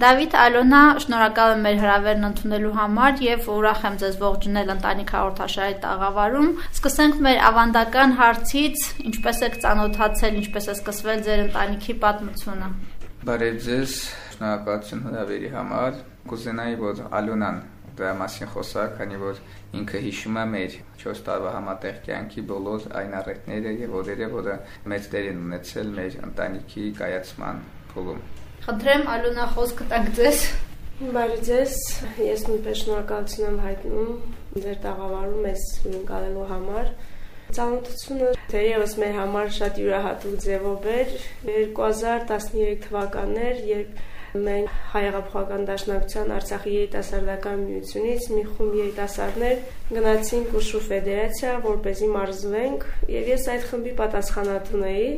Դավիթ Ալոնա, շնորհակալ եմ մեր հրավերն ընդունելու համար եւ ուրախ եմ ձեզ ողջունել ընտանիք հաղորդաշարի տաղավարում։ Սկսենք մեր ավանդական հարցից, ինչպես եք ծանոթացել, ինչպես է սկսվել ձեր ընտանիքի պատմությունը։ Բարև ձեզ, շնորհակալություն հրավերի համար։ Կուզենայի, որ Ալոնան դրա մասին խոսա, քանի որ ինքը հիշում է մեր 4 տարվա համատեղ կյանքի բոլոր այն առիթները եւ օրերը, որը մեծ դեր են ունեցել մեր ընտանիքի կայացման փուլում։ Խնդրեմ Ալունա խոսքը տակ ձեզ։ Բարի ձեզ, ես նույնպես շնորհակալություն եմ հայտնում ձեր տաղավարում ես ունկալելու համար։ Ծանոթությունը թերևս մեր համար շատ յուրահատուկ ձևով էր 2013 թվականներ, երբ Մենք հայեղափոխական դաշնակցության Արցախի երիտասարդական միությունից մի խումբ երիտասարդներ գնացինք Ուշու ֆեդերացիա, որ เป զի մարզվենք, եւ ես այդ խմբի պատասխանատուն էի։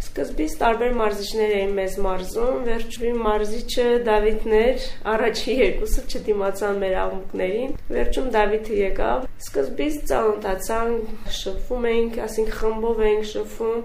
Սկզբից տարբեր մարզիչներ էին մեզ մարզում, վերջում մարզիչը Դավիթն էր, առաջի երկուսը չդիմացան մեր աղմուկներին, վերջում Դավիթը եկավ։ Սկզբից ծանոթացանք, շփվում էինք, ասենք խմբով էինք շփվում,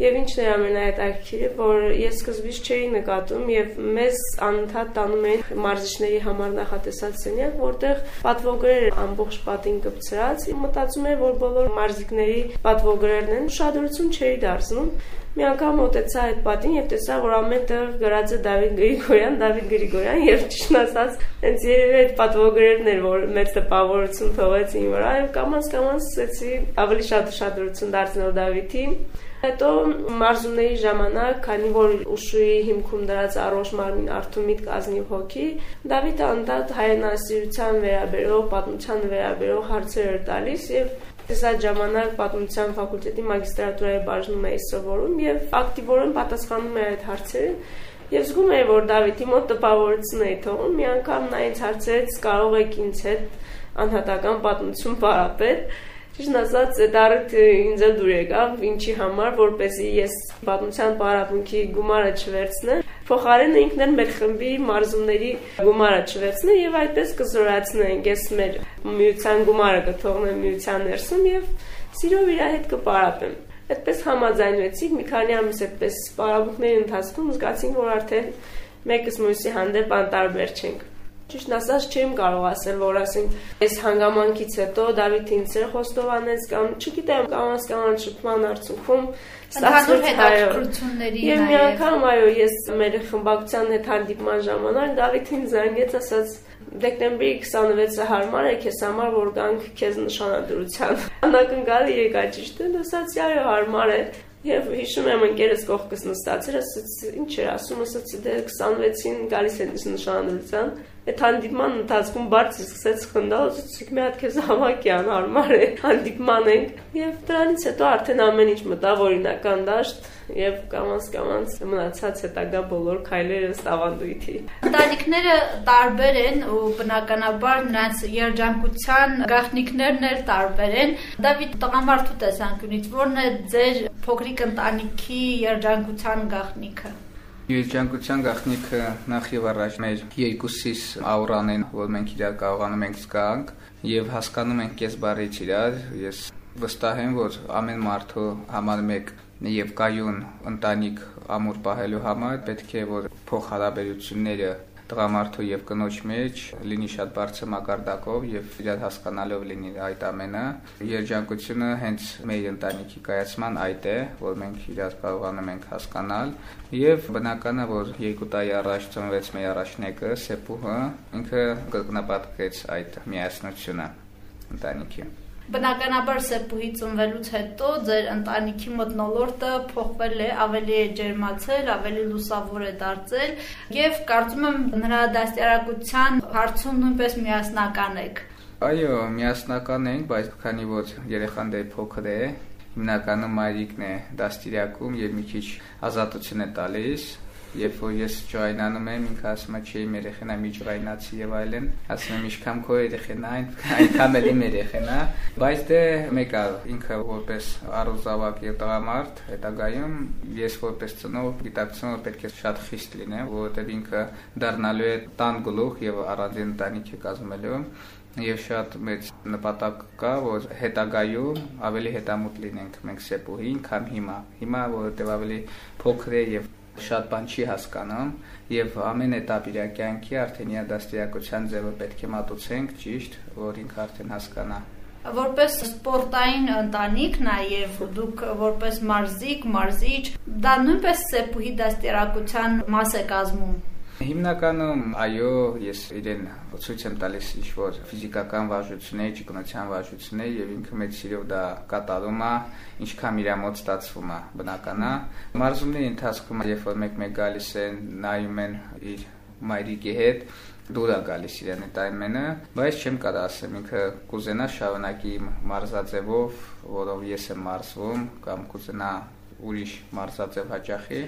Եվ ինչն էր ամենահետաքրքիրը, որ ես սկզբից չէի նկատում եւ մեզ անընդհատ տանում էին մարզիչների համար նախատեսած սենյակ, որտեղ պատվոգրեր ամբողջ պատին կպցրած, մտածում եմ, որ բոլոր մարզիկների պատվոգրերն են, ուշադրություն չէի դարձնում մի անգամ մոտեցա այդ պատին եւ տեսա որ ամեն տեղ գրած է Դավիթ Գրիգորյան, Դավիթ Գրիգորյան եւ ճիշտ ասած, հենց երևի այդ պատվոգրերն էր որ մեծ տպավորություն թողեցին վրա եւ կամած կամած սկսեցի ավելի շատ ուշադրություն դարձնել Դավիթին Հետո մարզումների ժամանակ, քանի որ Ուշուի հիմքում դրած առողջ մարմին արթուն միտք ազնիվ հոգի, Դավիթը անդադ հայրենասիրության վերաբերող, պատմության վերաբերող հարցեր էր տալիս եւ Ես այդ ժամանակ պատմության ֆակուլտետի մագիստրատուրայի բաժնում էի սովորում եւ ակտիվորեն պատասխանում էի այդ հարցերին եւ զգում էի որ Դավիթի մոտ տպավորություն էի թողում մի անգամ նա ինձ հարցրեց կարող եք ինձ հետ անհատական պատմություն պարապել Ճիշտ ասած, առիթը ինձ դուր եկավ, ինչի համար, որպեսզի ես պատմության պարապմունքի գումարը չվերցնեմ, փոխարենը ինքն էլ մեր խմբի մարզումների գումարը չվերցնե եւ այդպես կզորացնենք, ես մեր միության գումարը կթողնեմ միության ներսում եւ սիրով իր հետ կպարապեմ։ Այդպես համաձայնվեցինք, մի քանի ամիս այդպես պարապմունքների ընթացքում զգացինք, որ արդեն մեկս մյուսի հանդեպ անտարբեր չենք։ Ճիշտ ասած չեմ կարող ասել, որ ասենք այս հանգամանքից հետո Դավիթ ինձ էր խոստովանեց կամ չգիտեմ կանանց կանանց շփման արդյունքում ստացվեց հետաքրքրությունների եւ մի անգամ այո ես մեր խմբակցության հետ հանդիպման ժամանակ Դավիթին զանգեց ասած դեկտեմբերի 26-ը հարմար է քեզ համար որ գանք քեզ նշանադրության։ Անակնկալի եկա ճիշտ է, ասած այո հարմար է։ Եվ հիշում եմ ընկերս կողքս նստած էր, ասաց ինչ էր ասում, ասաց դե 26-ին գալիս են նշանադրության Այդ հանդիպման ընթացքում բարձր սկսեց խնդալ, ասեցիք մի հատ քեզ հավաքյան հարմար է, հանդիպման ենք եւ դրանից հետո արդեն ամեն ինչ մտավ օրինական դաշտ եւ կամած մնացած հետագա բոլոր քայլերը ստավանդույթի։ Ընտանիքները տարբեր են ու բնականաբար նրանց երջանկության գաղտնիքներն էլ տարբեր են։ Դավիթ տղամարդու տեսանկյունից ո՞րն է ձեր փոքրիկ ընտանիքի երջանկության գաղտնիքը։ Երջանկության գաղտնիքը նախ եւ առաջ մեր երկուսիս աուրան են, որ մենք իրար կարողանում ենք զգանք եւ հասկանում ենք կես բարից իրար։ Ես վստահ եմ, որ ամեն մարդու համար մեկ եւ կայուն ընտանիք ամուր պահելու համար պետք է որ փոխհարաբերությունները տղամարդու եւ կնոջ մեջ լինի շատ բարձր մակարդակով եւ իրար հասկանալով լինի այդ ամենը երջանկությունը հենց մեր ընտանիքի կայացման այդ է որ մենք իրար կարողանում ենք հասկանալ եւ բնականա որ երկու տարի առաջ ծնվեց մեր առաջնեկը Սեպուհը ինքը կրկնապատկեց այդ միասնությունը ընտանիքի Բնականաբար Սեպուհի ծնվելուց հետո ձեր ընտանիքի մտնոլորտը փոխվել է, ավելի է ջերմացել, ավելի լուսավոր է դարձել եւ կարծում եմ նրա դաստիարակության հարցում նույնպես միասնական եք։ Այո, միասնական ենք, բայց քանի որ երեխան դե փոքր է, հիմնականում մայրիկն է դաստիարակում եւ մի քիչ ազատություն է տալիս, Երբ որ ես ջայնանում եմ, ինքը ասում է, չէ, իմ երեխան է միջվայնացի եւ այլն, ասում եմ, ինչքան քո երեխան է, այնքան էլ իմ երեխան է, բայց դե մեկ է, ինքը որպես առուզավակ եւ տղամարդ, հետագայում ես որպես ծնող գիտակցում որ պետք է շատ խիստ լինեմ, որովհետեւ ինքը դառնալու է տան գլուխ եւ առանձին ընտանիքի կազմելու եւ շատ մեծ նպատակ կա, որ հետագայում ավելի հետամուտ լինենք մենք Սեպուհին, քան հիմա։ Հիմա որովհետեւ ավելի փոքր է եւ շատ բան չի հասկանում եւ ամեն этап իր կյանքի արդեն իր դաստիարակության ձևը պետք է մատուցենք ճիշտ, որ ինքը արդեն հասկանա որպես սպորտային ընտանիք նաև դուք որպես մարզիկ, մարզիչ, դա նույնպես սեփուհի դաստիարակության մաս է կազմում։ Հիմնականում այո, ես իրեն ցույց եմ տալիս ինչ-որ ֆիզիկական վարժություններ, ճկունության վարժություններ եւ ինքը մեծ սիրով դա կատարում է, ինչքան իր մոտ ստացվում է, բնական է։ Մարզումների ընթացքում երբ որ մեկ-մեկ գալիս են, նայում են իր մայրիկի հետ, դուր է գալիս իրեն այդ ամենը, բայց չեմ կարող ասեմ, ինքը կուզենա շարունակի մարզաձևով, որով ես եմ մարզվում, կամ կուզենա ուրիշ մարզաձև հաճախի,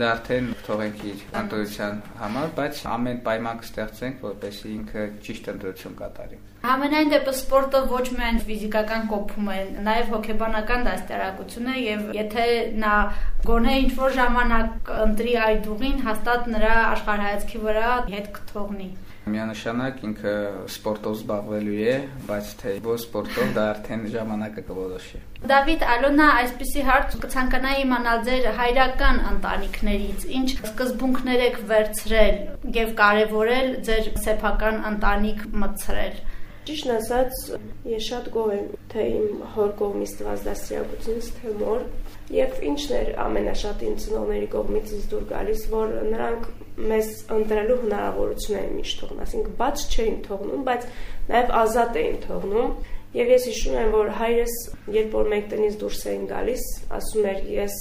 դա արդեն թողենք իր ընտրության համար, բայց ամեն պայման կստեղծենք, որպեսզի ինքը ճիշտ ընտրություն կատարի։ Համենայն դեպս սպորտը ոչ միայն ֆիզիկական կոփում է, նաև հոգեբանական դաստիարակություն է եւ եթե նա գոնե ինչ որ ժամանակ ընտրի այդ ուղին, հաստատ նրա աշխարհայացքի վրա հետ կթողնի միանշանակ ինքը սպորտով զբաղվելու է, բայց թե ոչ սպորտով դա արդեն ժամանակը կորոշի։ Դավիթ Ալոնա, այսպիսի հարց կցանկանայի իմանալ ձեր հայրական ընտանիքներից, ինչ սկզբունքներ եք վերցրել եւ կարեւորել ձեր սեփական ընտանիք մտցրել։ Ճիշտ ասած, ես շատ գոհ եմ թե իմ հոր կողմից տված դաստիարակությունից, թե մոր, եւ ինչն էր ամենաշատ իմ ծնողների կողմից ինձ դուր գալիս, որ նրանք մեզ ընտրելու հնարավորություն էին միշտ թողնում, այսինքն բաց չէին թողնում, բայց նաև ազատ էին թողնում։ Եվ ես հիշում եմ, որ հայրս, երբ որ մենք տնից դուրս էին գալիս, ասում էր՝ ես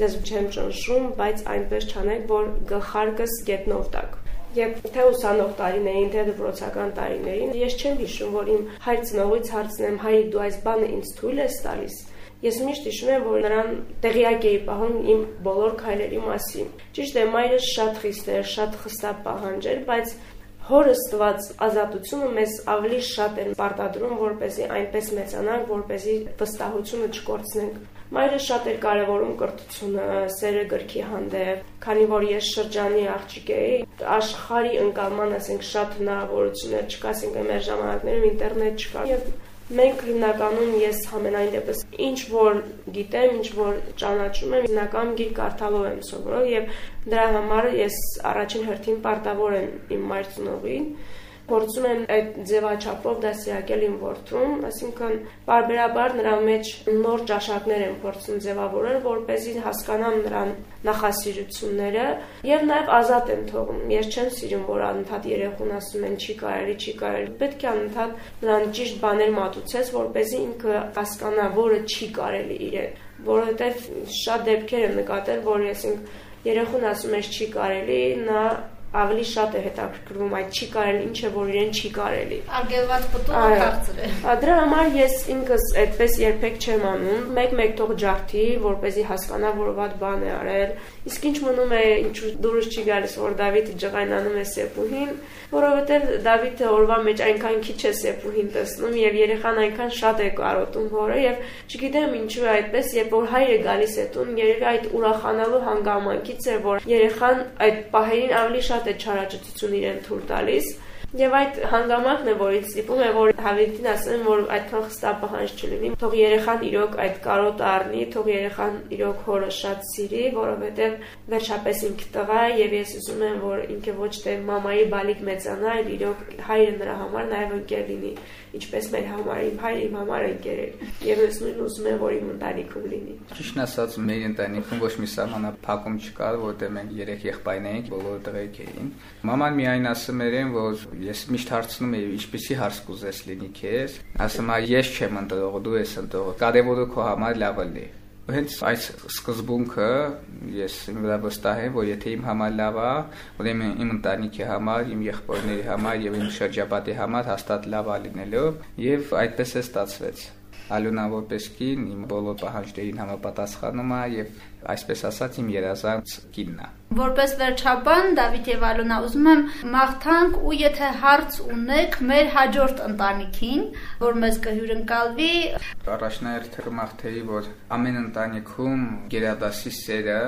ձեզ չեմ ճնշում, բայց այնպես չանեք, որ գլխարկս գետնով տակ։ Եվ թե ուսանող տարիներին, թե դպրոցական տարիներին, ես չեմ հիշում, որ իմ հայր ծնողից հարցնեմ, հայ դու այս բանը ինձ թույլ ես տալիս Ես միշտ հիշում եմ, որ նրան տեղյակ էի պահում իմ բոլոր քայլերի մասին։ Ճիշտ է, մայրս շատ խիստ էր, շատ խստապ պահանջեր, բայց հորս տված ազատությունը մեզ ավելի շատ են պարտադրում, որպեսզի այնպես մեծանանք, որպեսզի վստահությունը չկորցնենք։ Մայրը շատ էր կարևորում կրթությունը, սերը գրքի հանդեպ, քանի որ ես շրջանի աղջիկ էի, աշխարհի ընկալման, ասենք, շատ հնարավորություններ չկա, ասենք, մեր ժամանակներում ինտերնետ չկար։ Եվ Մենք հիմնականում ես համենայն դեպս ինչ որ գիտեմ, ինչ որ ճանաչում եմ, հիմնականում գիր կարդալով եմ սովորել եւ դրա համար ես առաջին հերթին պարտավոր եմ իմ մայր ծնողին փորձում եմ այդ ձևաչափով դասիակել իմ ворթում, այսինքն բարբերաբար նրա մեջ նոր ճաշակներ եմ փորձում ձևավորել, որ เป զի հասկանամ նրան նախասիրությունները եւ նաեւ ազատ եմ թողում։ Ես չեմ սիրում, որ անընդհատ երեխուն ասում են չի կարելի, չի կարելի։ Պետք է անընդհատ նրան ճիշտ բաներ մատուցես, որ เป զի ինքը հասկանա, որը չի կարելի իրեն, որովհետեւ շատ դեպքեր եմ նկատել, որ այսինքն երեխուն ասում ես չի կարելի, նա ավելի շատ է հետաքրքրվում այդ չի կարելի, ինչ է որ իրեն չի կարելի։ Արգելված պտուղը քաղցր է։ Դրա համար ես ինքս այդպես երբեք չեմ անում։ Մեկ-մեկ թող ջարդի, որ เป զի հասկանա, որ ված բան է արել։ Իսկ ինչ մնում է, ինչու դուրս չի գալիս, որ Դավիթը ջղայնանում է Սեփուհին, որովհետև Դավիթը օրվա մեջ այնքան քիչ է Սեփուհին տեսնում եւ երեխան այնքան շատ է կարոտում հորը եւ չգիտեմ ինչու է այդպես, երբ որ հայրը գալիս է տուն, երևի այդ ուրախանալու հանգամանքից է, որ երեխան այդ պահերին ավելի շատ է չարաճճություն իրեն թույլ տալիս Եվ այդ հանգամանքն է, որ ինձ ստիպում է, որ Հավիտին ասեմ, որ այդքան խստապ պահանջ չլինի։ Թող երեխան իրոք այդ կարոտ առնի, թող երեխան իրոք հորը շատ սիրի, որովհետև վերջապես ինքը տղա է եւ ես ուզում եմ, որ ինքը ոչ թե մամայի բալիկ մեծանա, այլ իրոք հայրը նրա համար նաեւ ընկեր լինի ինչպես մեր համար իմ հայրը իմ համար ընկեր էր եւ ես նույն ուզում եմ որ իմ ընտանիքում լինի ճիշտ ասած մեր ընտանիքում ոչ մի սահմանափակում չկար որտեղ մենք երեք եղբայրներ էինք բոլորը տղեկ էին մաման միայն ասում էր որ ես միշտ հարցնում եի ինչպեսի հարց կուզես լինի քեզ ասում ա ես չեմ ընտրող դու ես ընտրող կարևորը քո համար լավը լինի հենց այս սկզբունքը ես վրա վստահ եմ, որ եթե իմ համար լավ է, ուրեմն իմ ընտանիքի համար, իմ եղբայրների համար եւ իմ շրջապատի համար հաստատ լավ է լինելու եւ այդպես է ստացվեց։ Ալունա որպես կին իմ բոլոր պահանջներին համապատասխանում է եւ այսպես ասած իմ երազանց կինն է։ Որպես վերջաբան Դավիթ եւ Ալունա ուզում եմ մաղթանք ու եթե հարց ունեք մեր հաջորդ ընտանիքին, որ մեզ կհյուրընկալվի, առաջնահերթը մաղթեի, որ ամեն ընտանիքում գերադասի սերը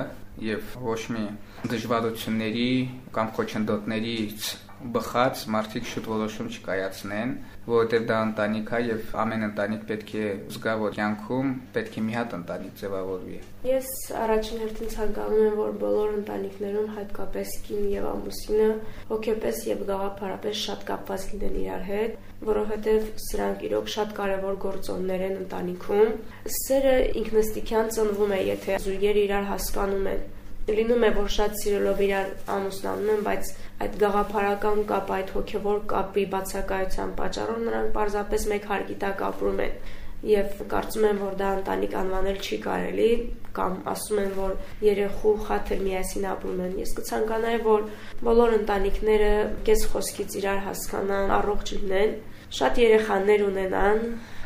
եւ ոչ մի դժվարությունների կամ խոչընդոտներից բխած մարդիկ շուտ որոշում չկայացնեն, որովհետև դա ընտանիք է եւ ամեն ընտանիք պետք է զգա, որ կյանքում պետք է մի հատ ընտանիք ձևավորվի։ Ես առաջին հերթին ցանկանում եմ, որ բոլոր ընտանիքներում հատկապես կին եւ ամուսինը հոգեպես եւ գաղափարապես շատ կապված լինեն իրար հետ, որովհետեւ սրանք իրոք շատ կարեւոր գործոններ են ընտանիքում։ Սերը ինքնստիքյան ծնվում է, եթե զույգերը իրար հասկանում են լինում է որ շատ սիրելով իրար ամուսնանում են, բայց այդ գաղափարական կապ, այդ հոգևոր կապի բացակայության պատճառով նրանք պարզապես մեկ հարկի տակ ապրում են եւ կարծում եմ որ դա ընտանիք անվանել չի կարելի կամ ասում են որ երեխու խաթր միասին ապրում են ես կցանկանայի որ բոլոր ընտանիքները կես խոսքից իրար հասկանան առողջ լինեն շատ երեխաներ ունենան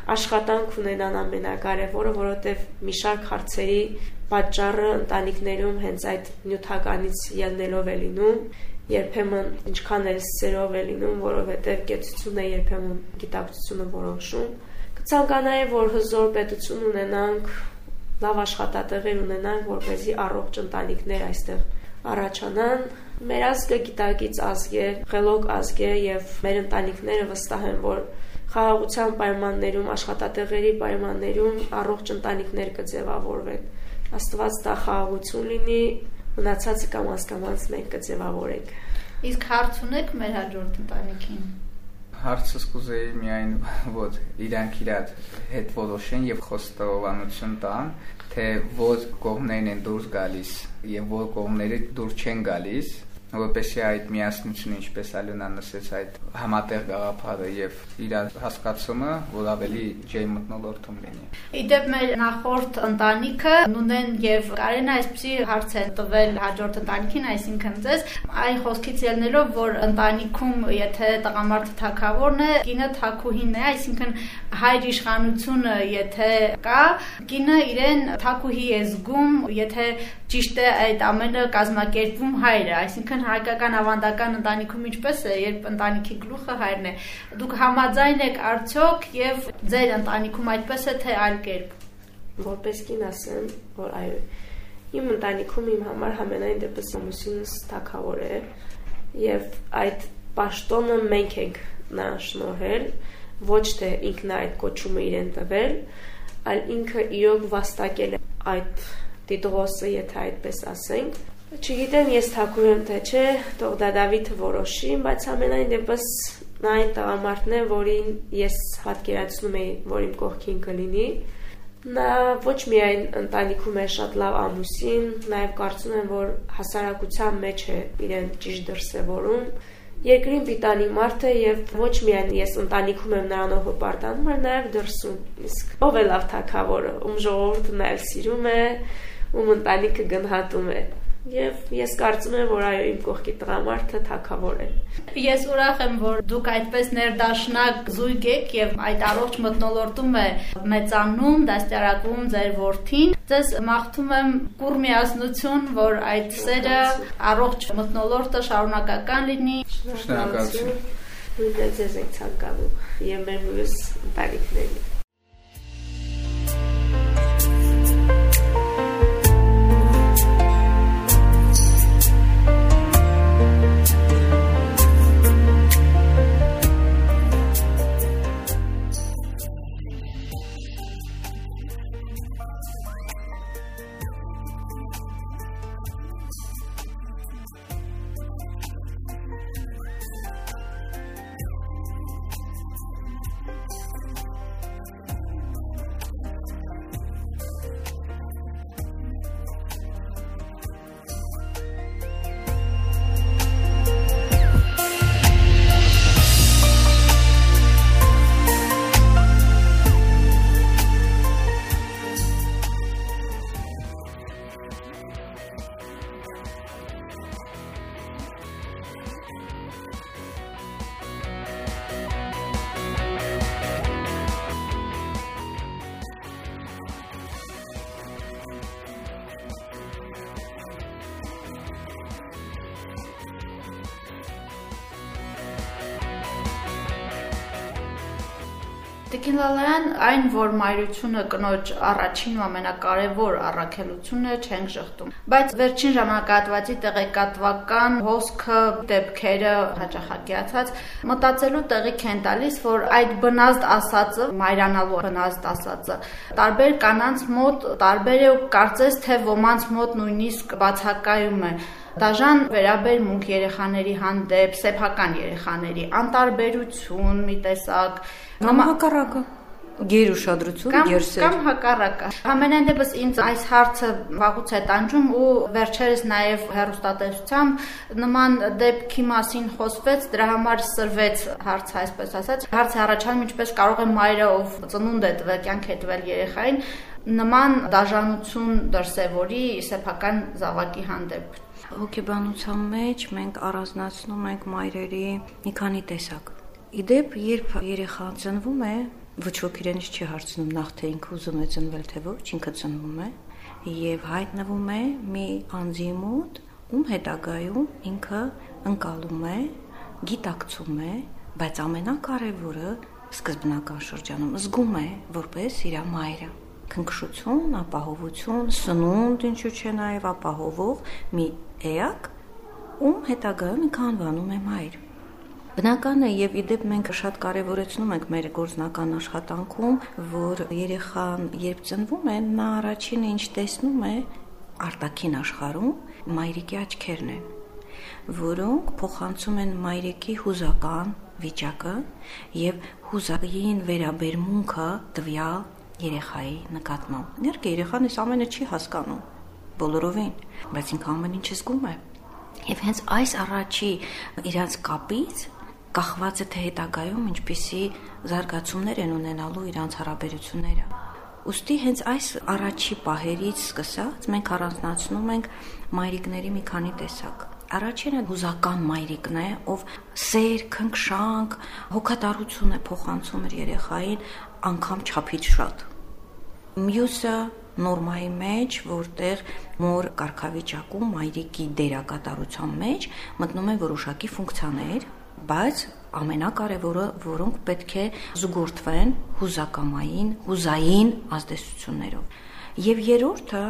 աշխատանք ունենան ամենակարևորը, որովհետև մի շարք հարցերի պատճառը ընտանիքներում հենց այդ նյութականից ելնելով է լինում, երբեմն ինչքան էլ սերով է լինում, որովհետև կեցությունը երբեմն գիտակցությունը որոշում։ Կցանկանայի, որ հզոր պետություն ունենանք, լավ աշխատատեղեր ունենանք, որպեսզի առողջ ընտանիքներ այստեղ առաջանան։ Մեր ազգը գիտակից ազգ է, խելոք ազգ է եւ մեր ընտանիքները վստահ են, որ խաղաղության պայմաններում, աշխատատեղերի պայմաններում առողջ ընտանիքներ կձևավորվեն։ Աստված տա խաղաղություն լինի, մնացածը կամ հասկամանց մենք կձևավորենք։ Իսկ հարց ունեք մեր հաջորդ ընտանիքին։ Հարցս կուզեի միայն որ իրանք իրար հետ որոշեն եւ խոստովանություն տան, թե որ կողմներն են դուրս գալիս եւ որ կողմները դուրս չեն գալիս որովհետեւ այդ միասնությունը, ինչպես Ալենան նշեց, այդ համատեղ գաղափարը եւ իր հասկացումը, որ ավելի ջեյ մտնոլորտում լինի։ Իդեպ մեր նախորդ ընտանիքը Նունեն եւ Կարենը այսպեսի հարց են տվել հաջորդ ընտանիքին, այսինքն ձեզ, այն խոսքից ելնելով, որ ընտանիքում եթե տղամարդը թակավորն է, կինը թակուհին է, այսինքն հայր իշխանությունը եթե կա, կինը իրեն թակուհի է զգում, եթե ճիշտ է այդ ամենը կազմակերպվում հայրը, այսինքն հայկական ավանդական ընտանիքում ինչպես է, երբ ընտանիքի գլուխը հայրն է։ Դուք համաձայն եք արդյոք եւ ձեր ընտանիքում այդպես է թե այլ կերպ։ Որպես կին ասեմ, որ այո, իմ ընտանիքում իմ համար համենայն դեպս ամուսինս թակավոր է եւ այդ պաշտոնը մենք ենք նրան շնորհել, ոչ թե ինքն այդ կոչումը իրեն տվել, այլ ինքը իրոք վաստակել է այդ Տիտղոսը, եթե այդպես ասենք։ Չգիտեմ ես թակուր եմ թե չէ, թող դա Դավիթը որոշի, բայց ամենայն դեպս նա այն տղամարդն է, որին ես պատկերացնում եի, որ իմ կողքին կլինի։ Նա ոչ միայն ընտանիքում է շատ լավ ամուսին, նաև կարծում եմ, որ հասարակության մեջ է իրեն ճիշտ դրսևորում երկրին պիտանի մարդ է եւ ոչ միայն ես ընտանիքում եմ նրանով հպարտանում, այլ նաեւ դրսում։ Իսկ ով է լավ թակավորը, ում ժողովուրդը նաեւ սիրում է, ում ընտանիքը գնահատում է Եվ ես կարծում եմ, որ այո, իմ կողքի տղամարդը թակավոր է։ Ես ուրախ եմ, որ դուք այդպես ներդաշնակ զույգ եք եւ այդ առողջ մտնոլորտում է մեծանում, դաստիարակում ձեր որդին։ Ձեզ մաղթում եմ կուր միասնություն, որ այդ սերը առողջ մտնոլորտը շարունակական լինի։ Շնորհակալություն։ Մենք ձեզ ենք ցանկանում եւ մեր մյուս ընտանիքներին։ Տիկին Լալայան, այն որ մայրությունը կնոջ առաջին ու ամենակարևոր առաքելությունն է, չենք շղթում։ Բայց վերջին ժամանակահատվածի տեղեկատվական հոսքը, դեպքերը հաճախակիացած մտածելու տեղիք են տալիս, որ այդ բնազդ ասածը, մայրանալու բնազդ ասածը, տարբեր կանանց մոտ տարբեր է ու կարծես թե ոմանց մոտ նույնիսկ բացակայում է դաժան վերաբերմունք երեխաների հանդեպ, սեփական երեխաների, անտարբերություն, մի տեսակ Կամ հակառակը գերուշադրություն, գերսեր։ Կամ հակառակը։ Ամենայն դեպս ինձ այս հարցը վաղուց է տանջում ու վերջերս նաև հերոստատեսությամբ նման դեպքի մասին խոսվեց, դրա համար սրվեց հարցը, այսպես ասած։ Հարցը առաջանում ինչպես կարող է մայրը, ով ծնունդ է տվել, կյանք է տվել երեխային, նման դաժանություն դրսևորի սեփական զավակի հանդեպ։ Հոգեբանության մեջ մենք առանձնացնում ենք մայրերի մի քանի տեսակ Իդեպ, երբ երեխան ծնվում է, ոչ ոք իրենից չի հարցնում նախ թե ինքը ուզում է ծնվել թե ոչ, ինքը ծնվում է եւ հայտնվում է մի անձի մոտ, ում հետագայում ինքը ընկալում է, գիտակցում է, բայց ամենակարևորը սկզբնական շրջանում զգում է որպես իր մայրը քնքշություն, ապահովություն, սնունդ, ինչու՞ չէ նաև ապահովող մի էակ, ում հետագայում ինքը անվանում է մայր։ Բնական է եւ իդեպ մենք շատ կարեւորեցնում ենք մեր գործնական աշխատանքում, որ երեխան երբ ծնվում է, նա առաջինը ինչ տեսնում է արտաքին աշխարհում մայրիկի աչքերն են, որոնք փոխանցում են մայրիկի հուզական վիճակը եւ հուզային վերաբերմունքը տվյալ երեխայի նկատմամբ։ Ներկե երեխան այս ամենը չի հասկանում բոլորովին, բայց ինքը ամեն ինչ զգում է։ Եվ հենց այս առաջի իրանց կապից կախված է թե հետագայում ինչպիսի զարգացումներ են ունենալու իրանց հարաբերությունները։ Ոստի հենց այս առաջի պահերից սկսած մենք առանձնացնում ենք մայրիկների մի քանի տեսակ։ Առաջինը հուզական մայրիկն է, ով սեր, քնքշանք, հոգատարություն է փոխանցում իր երեխային անգամ չափից շատ։ Մյուսը նորմայի մեջ, որտեղ մոր կարգավիճակում մայրիկի դերակատարության մեջ մտնում են որոշակի ֆունկցիաներ, բայց ամենակարևորը, որոնք պետք է զուգորդվեն հուզակամային, հուզային ազդեցություններով։ Եվ երրորդը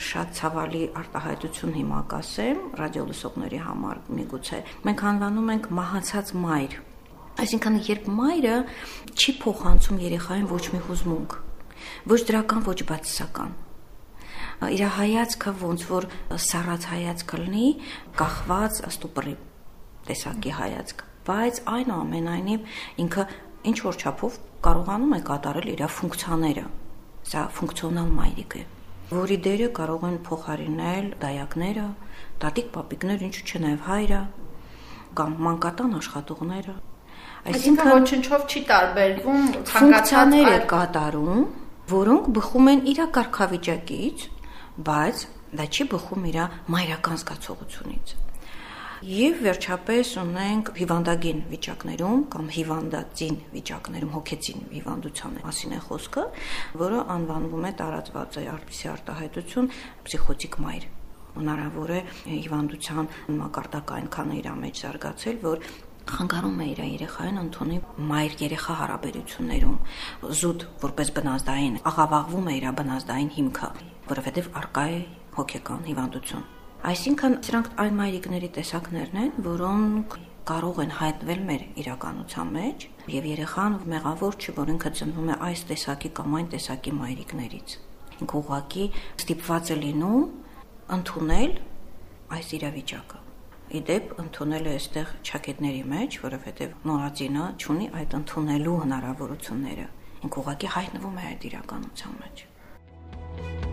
շատ ցավալի արտահայտություն հիմա կասեմ ռադիոլսողների համար միգուցե մենք անվանում ենք մահացած մայր այսինքն երբ մայրը չի փոխանցում երեխային ոչ մի հուզմունք ոչ դրական ոչ բացասական իր հայացքը ոնց որ սառած հայացք լինի կախված ստուպրի տեսակի հայացք բայց այնուամենայնիվ ինքը ինչ որ չափով կարողանում է կատարել իր ֆունկցիաները։ Սա ֆունկցիոնալ մայրիկ է, որի դերը կարող են փոխարինել դայակները, տատիկ պապիկներ, ինչու՞ չէ նաև հայրը կամ մանկատան աշխատողները։ Այսինքն ոչնչով չի տարբերվում ցանկացածներ է կատարում, որոնք բխում են իր կարգավիճակից, բայց դա չի բխում իր մայրական զգացողությունից։ Եվ վերջապես ունենք հիվանդագին վիճակներում կամ հիվանդածին վիճակներում հոգեցին հիվանդության մասին է խոսքը, որը անվանվում է տարածված է արբիսի արտահայտություն պսիխոտիկ մայր հնարավոր է հիվանդության մակարդակը այնքան իր մեջ զարգացել, որ խանգարում է իր երեխային ընդունի մայր երեխա հարաբերություններում զուտ որպես բնազդային աղավաղվում է իր բնազդային հիմքը որովհետև արկա է հոգեկան հիվանդություն Այսինքն սրանք այն մայրիկների տեսակներն են, որոնք կարող են հայտնվել մեր իրականության մեջ եւ երեխան մեղավոր չի, որ ինքը ծնվում է այս տեսակի կամ այն տեսակի մայրիկներից։ Ինքը ուղակի ստիպված է լինում ընդունել այս իրավիճակը իդեպ ընդունել է այստեղ ճակետների մեջ, որովհետև նորածինը ունի այդ ընդունելու հնարավորությունները։ Ինք ուղակի հայտնվում է այդ իրականության մեջ։ Thank you